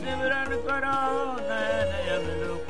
सिमरन करो नयन अमलुक